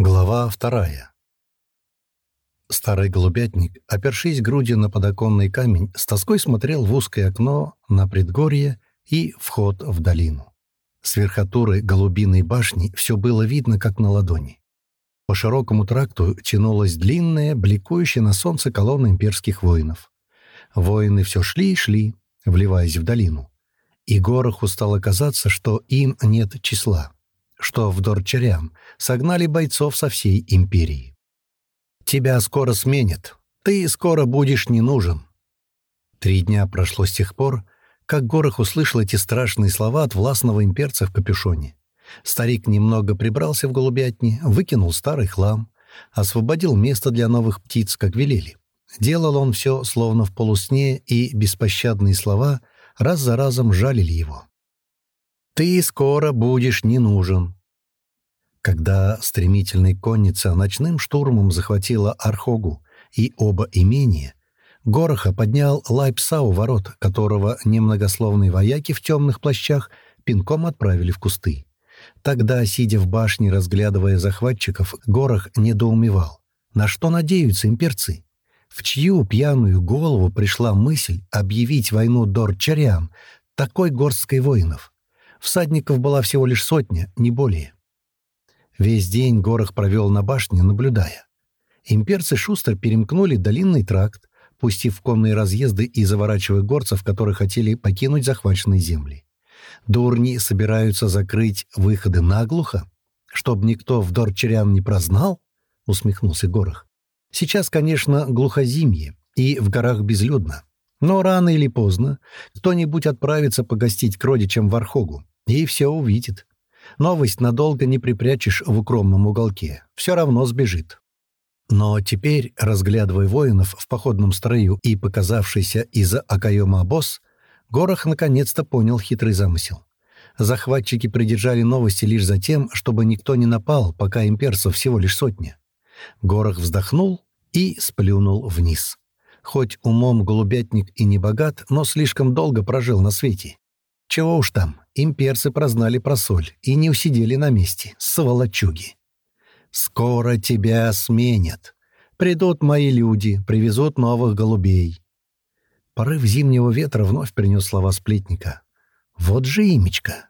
Глава вторая. Старый голубятник, опершись грудью на подоконный камень, с тоской смотрел в узкое окно на предгорье и вход в долину. С верхотуры голубиной башни все было видно, как на ладони. По широкому тракту тянулась длинная, бликующая на солнце колонна имперских воинов. Воины все шли и шли, вливаясь в долину. И Гороху стало казаться, что им нет числа что в Дорчарям согнали бойцов со всей империи. «Тебя скоро сменят. Ты скоро будешь не нужен». Три дня прошло с тех пор, как Горох услышал эти страшные слова от властного имперца в капюшоне. Старик немного прибрался в голубятне, выкинул старый хлам, освободил место для новых птиц, как велели. Делал он все, словно в полусне, и беспощадные слова раз за разом жалили его. Ты скоро будешь не нужен». Когда стремительной конница ночным штурмом захватила Архогу и оба имения, Гороха поднял лай пса у ворот, которого немногословные вояки в темных плащах пинком отправили в кусты. Тогда, сидя в башне, разглядывая захватчиков, Горох недоумевал. На что надеются имперцы? В чью пьяную голову пришла мысль объявить войну Дорчарям, такой горсткой воинов? всадников была всего лишь сотня, не более. Весь день Горох провел на башне, наблюдая. Имперцы шустро перемкнули долинный тракт, пустив конные разъезды и заворачивая горцев, которые хотели покинуть захваченные земли. Дурни собираются закрыть выходы наглухо, чтобы никто в Дорчерян не прознал, — усмехнулся Горох. Сейчас, конечно, глухозимье и в горах безлюдно. Но рано или поздно кто-нибудь отправится погостить к родичам в Архогу. и все увидит. Новость надолго не припрячешь в укромном уголке. Все равно сбежит. Но теперь, разглядывая воинов в походном строю и показавшийся из-за окоема обоз, Горох наконец-то понял хитрый замысел. Захватчики придержали новости лишь за тем, чтобы никто не напал, пока имперцев всего лишь сотня. Горох вздохнул и сплюнул вниз. Хоть умом голубятник и не богат, но слишком долго прожил на свете. Чего уж там, имперцы прознали про соль и не усидели на месте, сволочуги. «Скоро тебя сменят. Придут мои люди, привезут новых голубей». Порыв зимнего ветра вновь принес слова сплетника. «Вот же имечка!»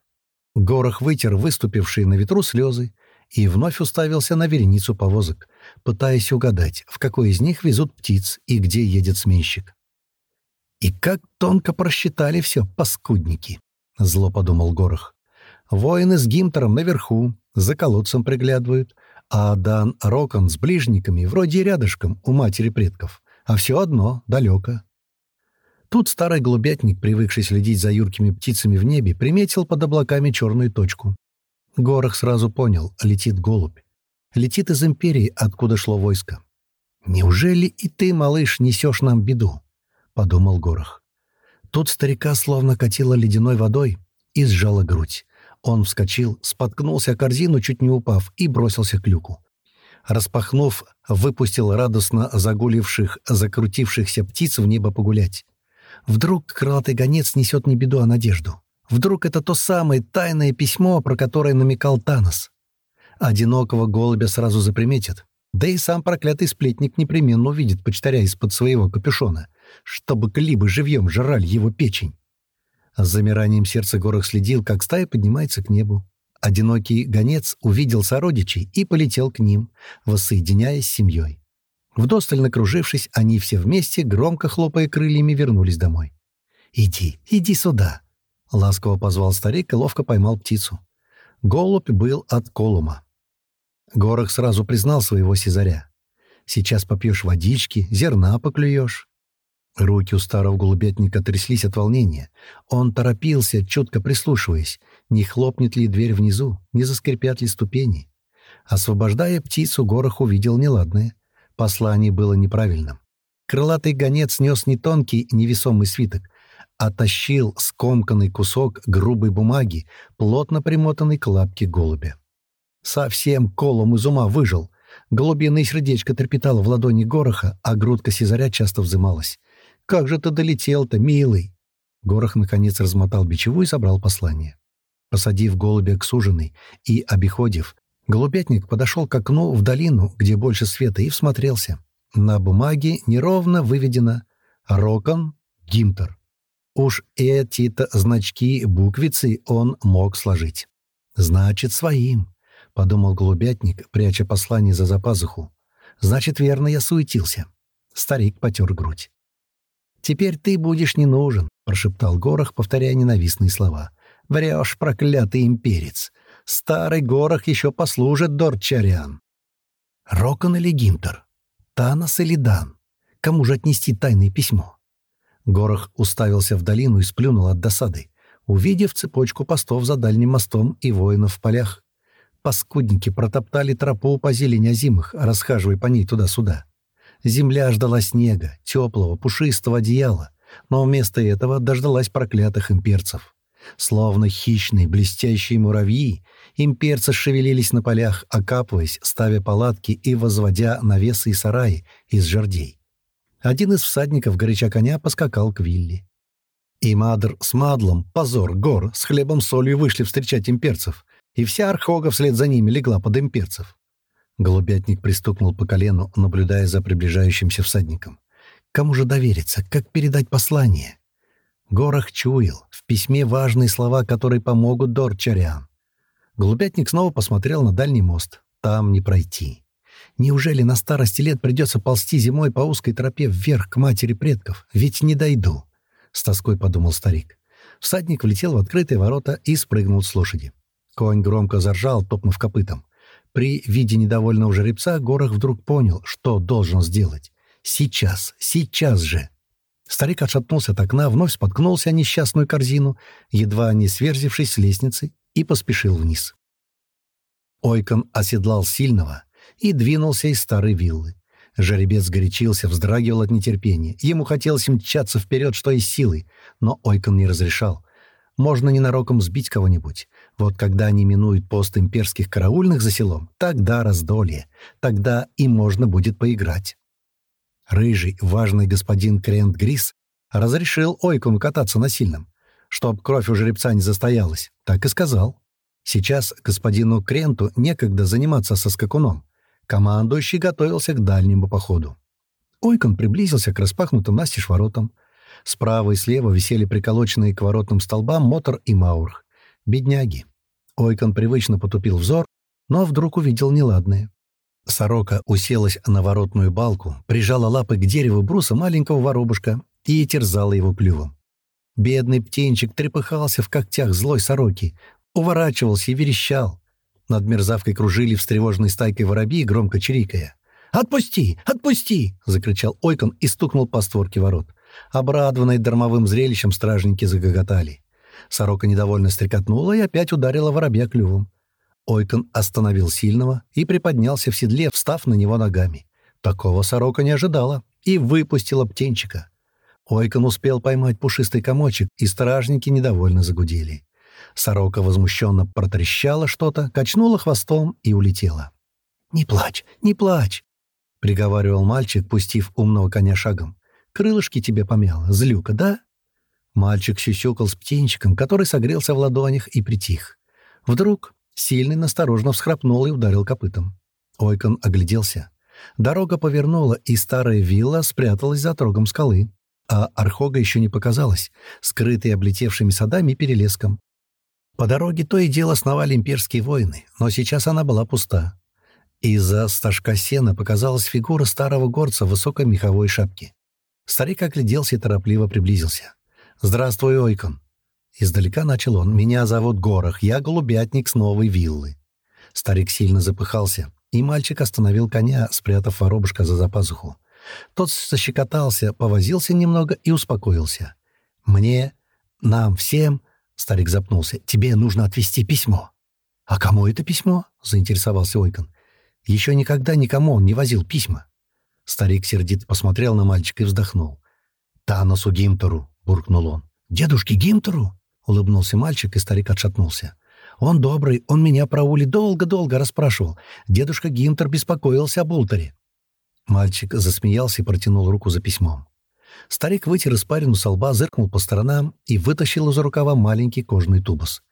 Горох вытер выступившие на ветру слезы и вновь уставился на вереницу повозок, пытаясь угадать, в какой из них везут птиц и где едет сменщик. И как тонко просчитали все паскудники. зло подумал Горох. «Воины с Гимтером наверху, за колодцем приглядывают, а Дан Рокон с ближниками вроде рядышком у матери предков, а все одно, далеко». Тут старый голубятник, привыкший следить за юркими птицами в небе, приметил под облаками черную точку. Горох сразу понял — летит голубь. Летит из империи, откуда шло войско. «Неужели и ты, малыш, несешь нам беду?» — подумал Горох. Тут старика словно катило ледяной водой и сжала грудь. Он вскочил, споткнулся о корзину, чуть не упав, и бросился к люку. Распахнув, выпустил радостно загуливших, закрутившихся птиц в небо погулять. Вдруг крылатый гонец несет не беду, а надежду. Вдруг это то самое тайное письмо, про которое намекал Танос. Одинокого голубя сразу заприметят. Да и сам проклятый сплетник непременно увидит почтаря из-под своего капюшона — чтобы клибы живьем жрали его печень. С замиранием сердца Горох следил, как стая поднимается к небу. Одинокий гонец увидел сородичей и полетел к ним, воссоединяясь с семьей. Вдосталь накружившись, они все вместе, громко хлопая крыльями, вернулись домой. «Иди, иди сюда!» — ласково позвал старик и ловко поймал птицу. Голубь был от Колума. Горох сразу признал своего сизаря. «Сейчас попьешь водички, зерна поклюешь. Руки у старого голубятника тряслись от волнения. Он торопился, чутко прислушиваясь, не хлопнет ли дверь внизу, не заскрипят ли ступени. Освобождая птицу, Горох увидел неладное. Послание было неправильным. Крылатый гонец нес не тонкий, невесомый свиток, а тащил скомканный кусок грубой бумаги, плотно примотанный к лапке голубя. Совсем колом из ума выжил. Голубиное сердечко трепетало в ладони Гороха, а грудка Сизаря часто взымалась. как же ты долетел-то, милый!» Горох наконец размотал бичеву и забрал послание. Посадив голубя к суженой и обиходив, голубятник подошел к окну в долину, где больше света, и всмотрелся. На бумаге неровно выведено «Рокон Гимтер». Уж эти-то значки буквицы он мог сложить. «Значит, своим», — подумал голубятник, пряча послание за запазуху. «Значит, верно, я суетился». Старик потер грудь. «Теперь ты будешь не нужен», — прошептал Горох, повторяя ненавистные слова. «Врешь, проклятый имперец! Старый Горох еще послужит Дорчариан!» Рокон или Гинтер? Танос или Дан? Кому же отнести тайное письмо? Горох уставился в долину и сплюнул от досады, увидев цепочку постов за дальним мостом и воинов в полях. Паскудники протоптали тропу по зелени озимых, расхаживая по ней туда-сюда. Земля ждала снега, теплого, пушистого одеяла, но вместо этого дождалась проклятых имперцев. Словно хищные блестящие муравьи, имперцы шевелились на полях, окапываясь, ставя палатки и возводя навесы и сараи из жердей. Один из всадников горяча коня поскакал к Вилли. И Мадр с Мадлом, позор, гор, с хлебом солью вышли встречать имперцев, и вся архога вслед за ними легла под имперцев. Голубятник пристукнул по колену, наблюдая за приближающимся всадником. Кому же довериться? Как передать послание? Горах чуял. В письме важные слова, которые помогут Дорчариан. Голубятник снова посмотрел на дальний мост. Там не пройти. Неужели на старости лет придется ползти зимой по узкой тропе вверх к матери предков? Ведь не дойду. С тоской подумал старик. Всадник влетел в открытые ворота и спрыгнул с лошади. Конь громко заржал, топнув копытом. При виде недовольного жеребца Горох вдруг понял, что должен сделать. Сейчас, сейчас же. Старик отшатнулся от окна, вновь споткнулся о несчастную корзину, едва не сверзившись с лестницы, и поспешил вниз. Ойкон оседлал сильного и двинулся из старой виллы. Жеребец горячился, вздрагивал от нетерпения. Ему хотелось мчаться вперед, что из силы, но Ойкон не разрешал. Можно ненароком сбить кого-нибудь. Вот когда они минуют пост имперских караульных за селом, тогда раздолье. Тогда им можно будет поиграть. Рыжий, важный господин Крент Грис разрешил Ойкуну кататься на сильном, чтоб кровь у жеребца не застоялась. Так и сказал. Сейчас господину Кренту некогда заниматься со скакуном. Командующий готовился к дальнему походу. Ойкон приблизился к распахнутым настежь воротам. Справа и слева висели приколоченные к воротным столбам Мотор и Маурх бедняги. Ойкон привычно потупил взор, но вдруг увидел неладное. Сорока уселась на воротную балку, прижала лапы к дереву бруса маленького воробушка и терзала его клювом. Бедный птенчик трепыхался в когтях злой сороки, уворачивался и верещал. Над мерзавкой кружили встревоженной стайкой воробьи, громко чирикая. «Отпусти! Отпусти!» — закричал Ойкон и стукнул по створке ворот. Обрадованные дармовым зрелищем стражники загоготали. Сорока недовольно стрекотнула и опять ударила воробья клювом. Ойкон остановил сильного и приподнялся в седле, встав на него ногами. Такого сорока не ожидала и выпустила птенчика. Ойкон успел поймать пушистый комочек, и стражники недовольно загудели. Сорока возмущенно протрещала что-то, качнула хвостом и улетела. «Не плачь, не плачь!» — приговаривал мальчик, пустив умного коня шагом. «Крылышки тебе помяло, злюка, да?» Мальчик щекал с птенчиком, который согрелся в ладонях и притих. Вдруг сильный насторожно всхрапнул и ударил копытом. Ойкон огляделся. Дорога повернула, и старая вилла спряталась за трогом скалы. А Архога еще не показалась, скрытая облетевшими садами и перелеском. По дороге то и дело сновали имперские воины, но сейчас она была пуста. Из-за стажка сена показалась фигура старого горца в высокой меховой шапке. Старик огляделся и торопливо приблизился. «Здравствуй, Ойкон!» Издалека начал он. «Меня зовут Горох, я голубятник с новой виллы». Старик сильно запыхался, и мальчик остановил коня, спрятав воробушка за запазуху. Тот защекотался, повозился немного и успокоился. «Мне, нам, всем...» — старик запнулся. «Тебе нужно отвезти письмо». «А кому это письмо?» — заинтересовался Ойкон. «Еще никогда никому он не возил письма». Старик сердито посмотрел на мальчика и вздохнул. «Таносу Гимтору», — буркнул он. «Дедушке Гимтеру?» — улыбнулся мальчик, и старик отшатнулся. «Он добрый, он меня про Ули долго-долго расспрашивал. Дедушка Гимтер беспокоился об Ултере». Мальчик засмеялся и протянул руку за письмом. Старик вытер испарину со лба, зыркнул по сторонам и вытащил из рукава маленький кожаный тубус.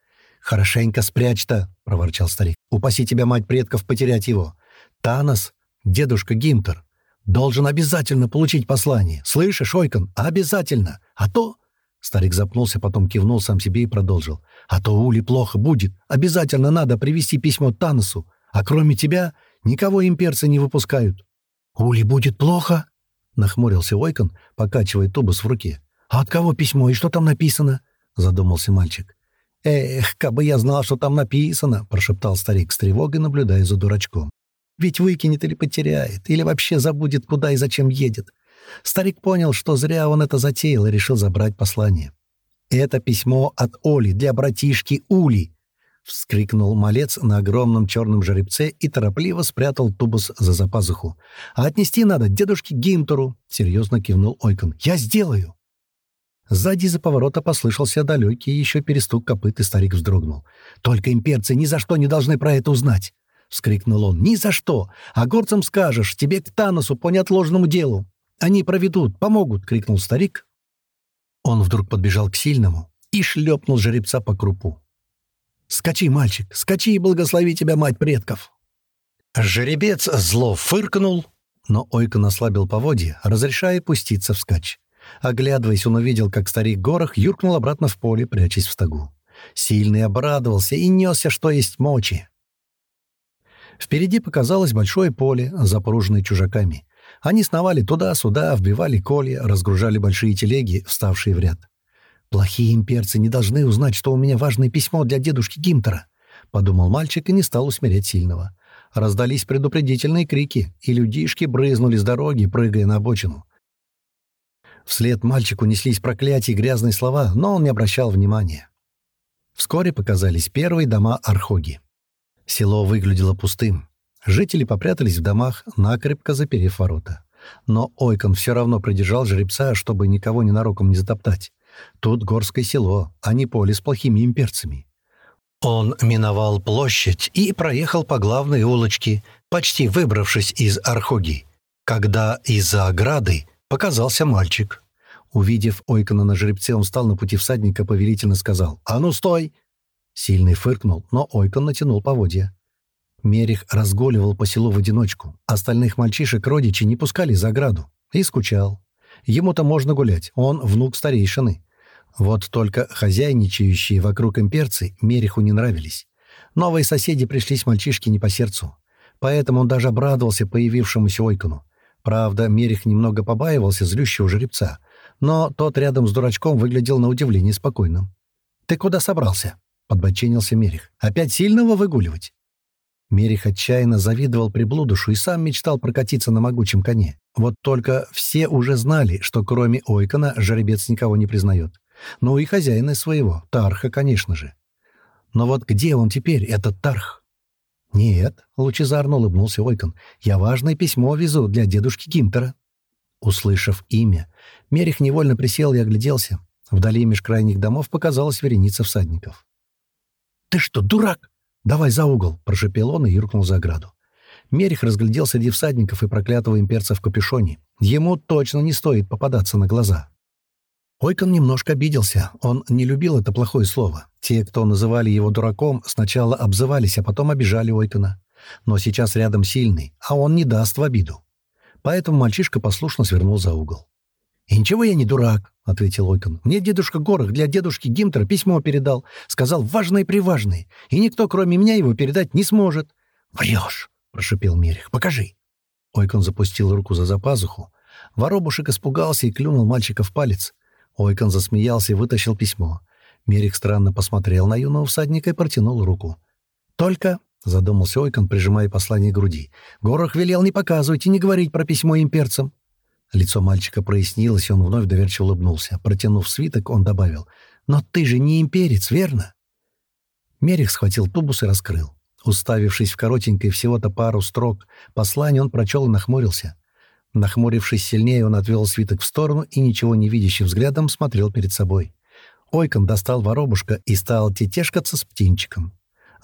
«Хорошенько спрячь-то!» — проворчал старик. «Упаси тебя, мать предков, потерять его! Танос, дедушка Гимтер, должен обязательно получить послание. Слышишь, Ойкон, обязательно. А то...» Старик запнулся, потом кивнул сам себе и продолжил. «А то Ули плохо будет. Обязательно надо привести письмо Таносу. А кроме тебя никого имперцы не выпускают». «Ули будет плохо?» — нахмурился Ойкон, покачивая тубус в руке. «А от кого письмо и что там написано?» — задумался мальчик. «Эх, кабы я знал, что там написано!» — прошептал старик с тревогой, наблюдая за дурачком ведь выкинет или потеряет, или вообще забудет, куда и зачем едет. Старик понял, что зря он это затеял и решил забрать послание. «Это письмо от Оли для братишки Ули!» — вскрикнул малец на огромном черном жеребце и торопливо спрятал тубус за запазуху. «А отнести надо дедушке Гимтору!» — серьезно кивнул Ойкон. «Я сделаю!» Сзади за поворота послышался далекий еще перестук копыт, и старик вздрогнул. «Только имперцы ни за что не должны про это узнать!» вскрикнул он. «Ни за что! А горцам скажешь, тебе к Таносу по неотложному делу! Они проведут, помогут!» — крикнул старик. Он вдруг подбежал к сильному и шлепнул жеребца по крупу. «Скачи, мальчик, скачи и благослови тебя, мать предков!» Жеребец зло фыркнул, но Ойкон ослабил поводья, разрешая пуститься вскачь. Оглядываясь, он увидел, как старик Горох юркнул обратно в поле, прячась в стогу. Сильный обрадовался и несся, что есть мочи. Впереди показалось большое поле, запороженное чужаками. Они сновали туда-сюда, вбивали колья, разгружали большие телеги, вставшие в ряд. «Плохие имперцы не должны узнать, что у меня важное письмо для дедушки Гимтера», — подумал мальчик и не стал усмирять сильного. Раздались предупредительные крики, и людишки брызнули с дороги, прыгая на обочину. Вслед мальчику неслись проклятия и грязные слова, но он не обращал внимания. Вскоре показались первые дома Архоги. Село выглядело пустым. Жители попрятались в домах, накрепко заперев ворота. Но Ойкон все равно придержал жеребца, чтобы никого ненароком не затоптать. Тут горское село, а не поле с плохими имперцами. Он миновал площадь и проехал по главной улочке, почти выбравшись из Архоги, когда из-за ограды показался мальчик. Увидев Ойкона на жеребце, он встал на пути всадника, повелительно сказал «А ну, стой! Сильный фыркнул, но Ойкон натянул поводья. Мерих разгуливал по селу в одиночку. Остальных мальчишек родичи не пускали за ограду. И скучал. Ему-то можно гулять, он внук старейшины. Вот только хозяйничающие вокруг имперцы Мериху не нравились. Новые соседи пришлись мальчишке не по сердцу. Поэтому он даже обрадовался появившемуся Ойкону. Правда, Мерих немного побаивался злющего жеребца, но тот рядом с дурачком выглядел на удивление спокойным. «Ты куда собрался?» — подбоченился Мерих. «Опять сильного выгуливать?» Мерих отчаянно завидовал приблудушу и сам мечтал прокатиться на могучем коне. Вот только все уже знали, что кроме Ойкона жеребец никого не признает. Ну и хозяина своего, Тарха, конечно же. Но вот где он теперь, этот Тарх? «Нет», — лучезарно улыбнулся Ойкон, — «я важное письмо везу для дедушки Гимтера». Услышав имя, Мерих невольно присел и огляделся. Вдали меж крайних домов показалась вереница всадников. «Ты что, дурак?» «Давай за угол!» — прошепел он и юркнул за ограду. Мерих разглядел среди всадников и проклятого имперца в капюшоне. Ему точно не стоит попадаться на глаза. Ойкон немножко обиделся. Он не любил это плохое слово. Те, кто называли его дураком, сначала обзывались, а потом обижали Ойкона. Но сейчас рядом сильный, а он не даст в обиду. Поэтому мальчишка послушно свернул за угол. «И ничего я не дурак», — ответил Ойкон. «Мне дедушка Горох для дедушки Гимтера письмо передал. Сказал, важное-приважное. И никто, кроме меня, его передать не сможет». «Врешь», — прошипел Мерих. «Покажи». Ойкон запустил руку за запазуху. Воробушек испугался и клюнул мальчика в палец. Ойкон засмеялся и вытащил письмо. Мерих странно посмотрел на юного всадника и протянул руку. «Только...» — задумался Ойкон, прижимая послание к груди. «Горох велел не показывать и не говорить про письмо имперцам». Лицо мальчика прояснилось, и он вновь доверчиво улыбнулся. Протянув свиток, он добавил. «Но ты же не имперец, верно?» Мерих схватил тубус и раскрыл. Уставившись в коротенькой всего-то пару строк послания, он прочел и нахмурился. Нахмурившись сильнее, он отвел свиток в сторону и, ничего не видящим взглядом, смотрел перед собой. Ойком достал воробушка и стал тетешкаться с птенчиком.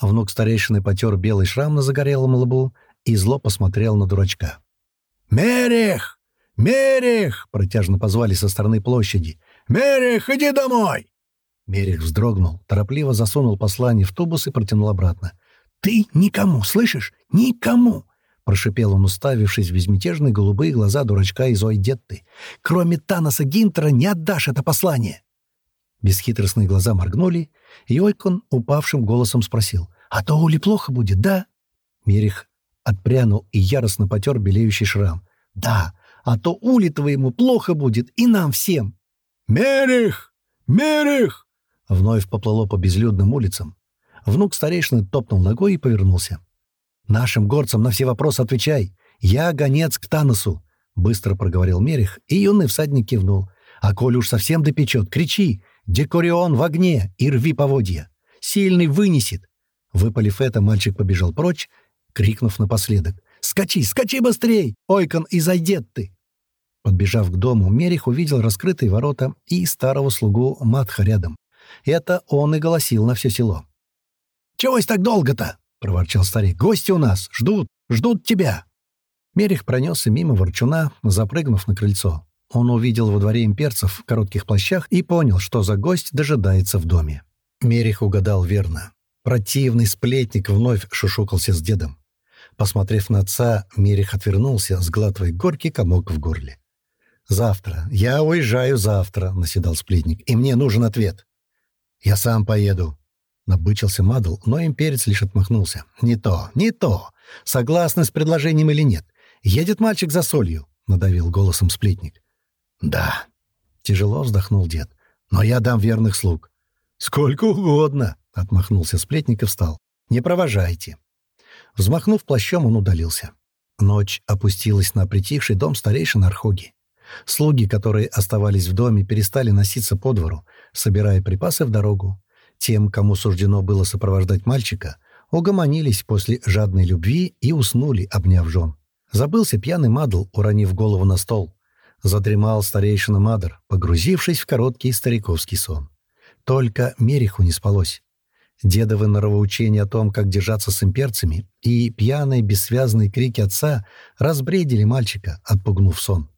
внук старейшины потер белый шрам на загорелом лбу и зло посмотрел на дурачка. «Мерих!» «Мерих!» — протяжно позвали со стороны площади. «Мерих, иди домой!» Мерих вздрогнул, торопливо засунул послание в тубус и протянул обратно. «Ты никому, слышишь? Никому!» — прошипел он, уставившись в безмятежные голубые глаза дурачка из Ойдетты. «Кроме Таноса Гинтера не отдашь это послание!» Бесхитростные глаза моргнули, и Ойкон упавшим голосом спросил. «А то Ули плохо будет, да?» Мерих отпрянул и яростно потер белеющий шрам. «Да, а то ули твоему плохо будет и нам всем». «Мерих! Мерих!» Вновь поплыло по безлюдным улицам. Внук старейшины топнул ногой и повернулся. «Нашим горцам на все вопросы отвечай. Я гонец к Таносу», — быстро проговорил Мерих, и юный всадник кивнул. «А коль уж совсем допечет, кричи! Декорион в огне и рви поводья! Сильный вынесет!» Выпалив это, мальчик побежал прочь, крикнув напоследок. «Скачи, скачи быстрей! Ойкон изойдет ты!» Подбежав к дому, Мерих увидел раскрытые ворота и старого слугу Матха рядом. Это он и голосил на все село. «Чегось так долго-то?» — проворчал старик. «Гости у нас! Ждут! Ждут тебя!» Мерих пронесся мимо ворчуна, запрыгнув на крыльцо. Он увидел во дворе имперцев в коротких плащах и понял, что за гость дожидается в доме. Мерих угадал верно. Противный сплетник вновь шушукался с дедом. Посмотрев на отца, Мерих отвернулся, сглатывая горький комок в горле. «Завтра. Я уезжаю завтра», — наседал сплетник, — «и мне нужен ответ». «Я сам поеду», — набычился Мадл, но имперец лишь отмахнулся. «Не то, не то. Согласны с предложением или нет? Едет мальчик за солью», — надавил голосом сплетник. «Да», — тяжело вздохнул дед, — «но я дам верных слуг». «Сколько угодно», — отмахнулся сплетник и встал. «Не провожайте». Взмахнув плащом, он удалился. Ночь опустилась на притихший дом старейшин Архоги. Слуги, которые оставались в доме, перестали носиться по двору, собирая припасы в дорогу. Тем, кому суждено было сопровождать мальчика, угомонились после жадной любви и уснули, обняв жен. Забылся пьяный Мадл, уронив голову на стол. Задремал старейшина Мадр, погрузившись в короткий стариковский сон. Только Мериху не спалось. Дедовы норовоучения о том, как держаться с имперцами, и пьяные бессвязные крики отца разбредили мальчика, отпугнув сон.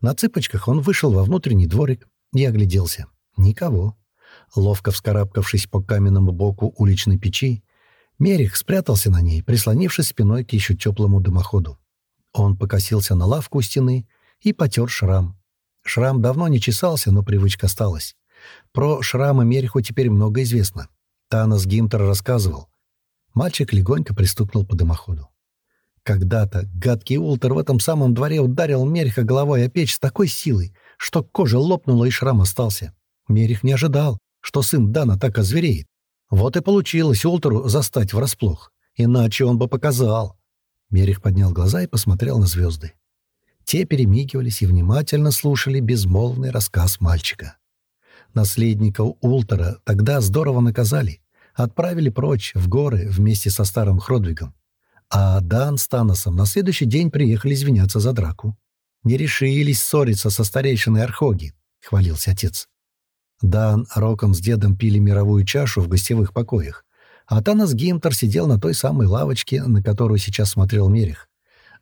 На цыпочках он вышел во внутренний дворик и огляделся. Никого. Ловко вскарабкавшись по каменному боку уличной печи, Мерих спрятался на ней, прислонившись спиной к еще теплому дымоходу. Он покосился на лавку у стены и потер шрам. Шрам давно не чесался, но привычка осталась. Про шрамы Мериху теперь много известно. Танос Гимтер рассказывал. Мальчик легонько пристукнул по дымоходу. Когда-то гадкий Ултер в этом самом дворе ударил Мериха головой о печь с такой силой, что кожа лопнула и шрам остался. Мерих не ожидал, что сын Дана так озвереет. Вот и получилось Ултеру застать врасплох. Иначе он бы показал. Мерих поднял глаза и посмотрел на звезды. Те перемигивались и внимательно слушали безмолвный рассказ мальчика. Наследника Ултера тогда здорово наказали. Отправили прочь, в горы, вместе со старым Хродвигом. А Дан с Таносом на следующий день приехали извиняться за драку. «Не решились ссориться со старейшиной Архоги», — хвалился отец. Дан Роком с дедом пили мировую чашу в гостевых покоях, а Танос Гимтер сидел на той самой лавочке, на которую сейчас смотрел Мерих.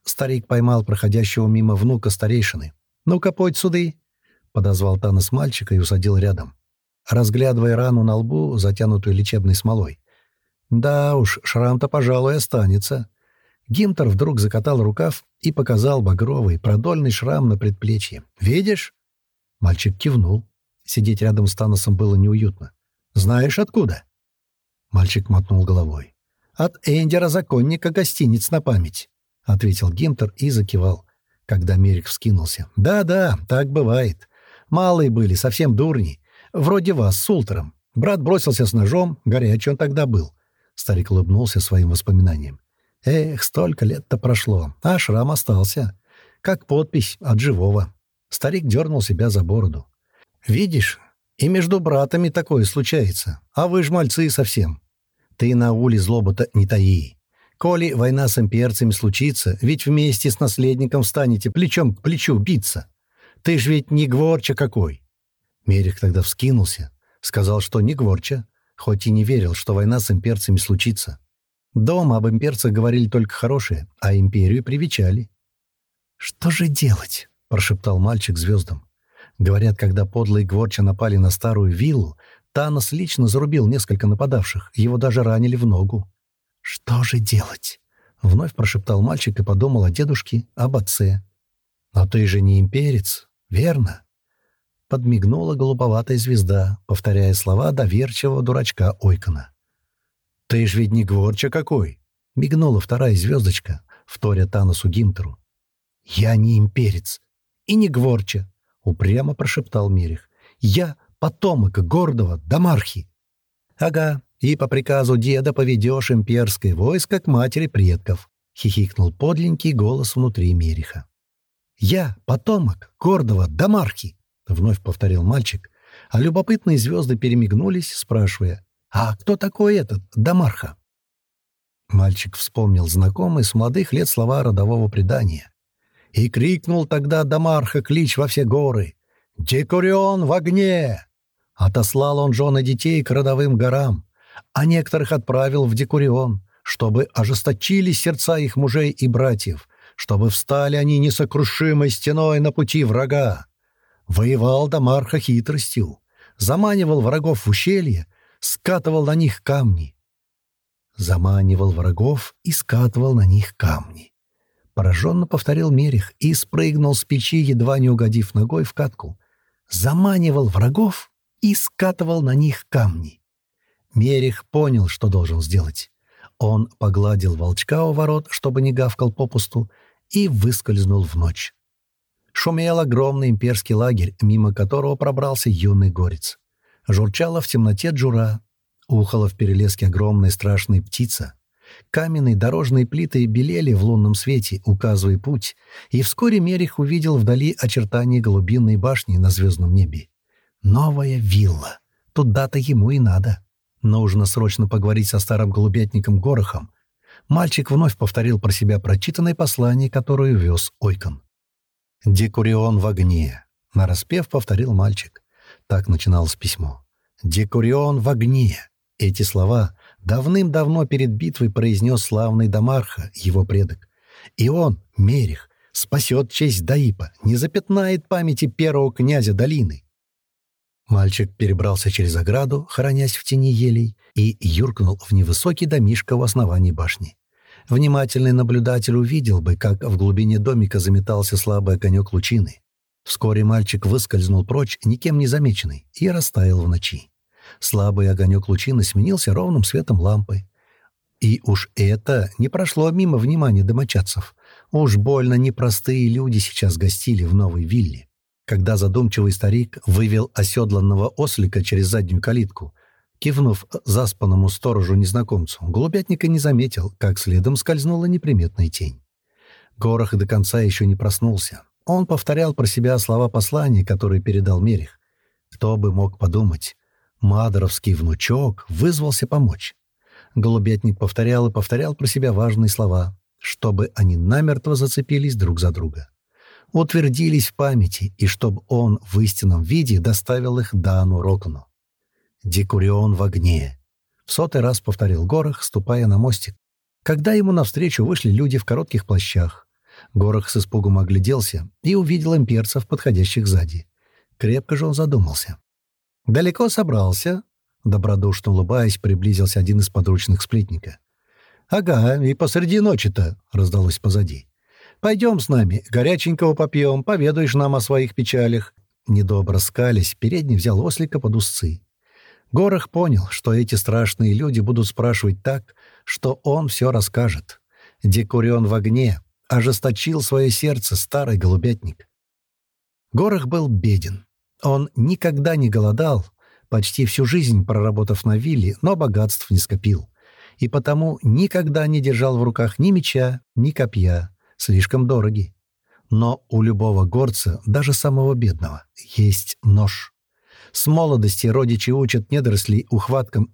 Старик поймал проходящего мимо внука старейшины. «Ну-ка, подь суды!» — подозвал Танос мальчика и усадил рядом, разглядывая рану на лбу, затянутую лечебной смолой. «Да уж, шрам-то, пожалуй, останется. Гимтер вдруг закатал рукав и показал багровый, продольный шрам на предплечье. «Видишь?» Мальчик кивнул. Сидеть рядом с Таносом было неуютно. «Знаешь, откуда?» Мальчик мотнул головой. «От Эндера законника гостиниц на память», — ответил Гимтер и закивал, когда Мерик вскинулся. «Да-да, так бывает. Малые были, совсем дурни. Вроде вас, с Ултером. Брат бросился с ножом, горячий он тогда был». Старик улыбнулся своим воспоминаниям. Эх, столько лет-то прошло, а шрам остался. Как подпись от живого. Старик дернул себя за бороду. «Видишь, и между братами такое случается, а вы ж мальцы совсем. Ты на уле злобу-то не таи. Коли война с имперцами случится, ведь вместе с наследником станете плечом к плечу биться. Ты ж ведь не Гворча какой!» Мерих тогда вскинулся, сказал, что не Гворча, хоть и не верил, что война с имперцами случится. Дома об имперцах говорили только хорошее, а империю привечали. «Что же делать?» — прошептал мальчик звездам. Говорят, когда подлые гворча напали на старую виллу, Танос лично зарубил несколько нападавших, его даже ранили в ногу. «Что же делать?» — вновь прошептал мальчик и подумал о дедушке, об отце. «А ты же не имперец, верно?» Подмигнула голубоватая звезда, повторяя слова доверчивого дурачка Ойкона. «Ты ж ведь не Гворча какой!» — мигнула вторая звездочка, вторя Таносу Гимтеру. «Я не имперец и не Гворча!» — упрямо прошептал Мерих. «Я потомок гордого Дамархи!» «Ага, и по приказу деда поведешь имперское войско к матери предков», — хихикнул подленький голос внутри Мериха. «Я потомок гордого Дамархи!» — вновь повторил мальчик, а любопытные звезды перемигнулись, спрашивая, «А кто такой этот, Дамарха?» Мальчик вспомнил знакомый с молодых лет слова родового предания. И крикнул тогда Дамарха клич во все горы. «Декурион в огне!» Отослал он жены и детей к родовым горам, а некоторых отправил в Декурион, чтобы ожесточили сердца их мужей и братьев, чтобы встали они несокрушимой стеной на пути врага. Воевал Дамарха хитростью, заманивал врагов в ущелье, скатывал на них камни. Заманивал врагов и скатывал на них камни. Пораженно повторил Мерих и спрыгнул с печи, едва не угодив ногой в катку. Заманивал врагов и скатывал на них камни. Мерих понял, что должен сделать. Он погладил волчка у ворот, чтобы не гавкал попусту, и выскользнул в ночь. Шумел огромный имперский лагерь, мимо которого пробрался юный горец. Журчала в темноте джура. Ухала в перелеске огромная страшная птица. Каменные дорожные плиты белели в лунном свете, указывая путь, и вскоре Мерих увидел вдали очертания голубиной башни на звездном небе. Новая вилла. Туда-то ему и надо. Нужно срочно поговорить со старым голубятником Горохом. Мальчик вновь повторил про себя прочитанное послание, которое вез Ойкон. «Декурион в огне», — нараспев повторил мальчик. Так начиналось письмо. «Декурион в огне!» Эти слова давным-давно перед битвой произнес славный Дамарха, его предок. И он, Мерих, спасет честь Даипа, не запятнает памяти первого князя долины. Мальчик перебрался через ограду, хоронясь в тени елей, и юркнул в невысокий домишко в основании башни. Внимательный наблюдатель увидел бы, как в глубине домика заметался слабый огонек лучины. Вскоре мальчик выскользнул прочь, никем не замеченный, и растаял в ночи. Слабый огонек лучины сменился ровным светом лампы. И уж это не прошло мимо внимания домочадцев. Уж больно непростые люди сейчас гостили в новой вилле. Когда задумчивый старик вывел оседланного ослика через заднюю калитку, кивнув заспанному сторожу-незнакомцу, голубятника не заметил, как следом скользнула неприметная тень. Горох и до конца еще не проснулся. Он повторял про себя слова послания, которые передал Мерих. Кто бы мог подумать. Мадоровский внучок вызвался помочь. Голубятник повторял и повторял про себя важные слова, чтобы они намертво зацепились друг за друга. Утвердились в памяти, и чтобы он в истинном виде доставил их Дану Рокну. «Декурион в огне», — в сотый раз повторил Горах, ступая на мостик. Когда ему навстречу вышли люди в коротких плащах, Горах сыс пугом огляделся и увидел имперцев, подходящих сзади. Крепко же он задумался. «Далеко собрался?» Добродушно улыбаясь, приблизился один из подручных сплетника. «Ага, и посреди ночи-то!» — раздалось позади. «Пойдем с нами, горяченького попьем, поведаешь нам о своих печалях». Недобро скались, передний взял ослика под усцы. Горах понял, что эти страшные люди будут спрашивать так, что он все расскажет. Декурион в огне, ожесточил свое сердце старый голубятник. Горох был беден. Он никогда не голодал, почти всю жизнь проработав на вилле, но богатств не скопил. И потому никогда не держал в руках ни меча, ни копья слишком дороги. Но у любого горца, даже самого бедного, есть нож. С молодости родичи учат недорослей ухваткам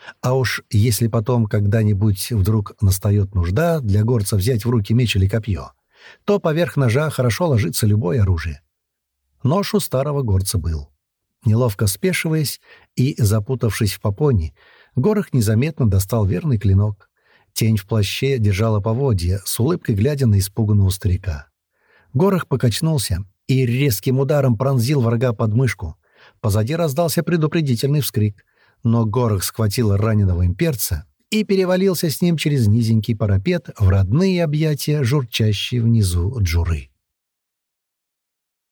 и основам ножевого боя. А уж если потом когда-нибудь вдруг настает нужда для горца взять в руки меч или копье, то поверх ножа хорошо ложится любое оружие. Нож у старого горца был. Неловко спешиваясь и запутавшись в попоне, Горох незаметно достал верный клинок. Тень в плаще держала поводья, с улыбкой глядя на испуганного старика. Горох покачнулся и резким ударом пронзил врага под мышку. Позади раздался предупредительный вскрик, но горок схватил раненого имперца и перевалился с ним через низенький парапет в родные объятия журчащие внизу джуры.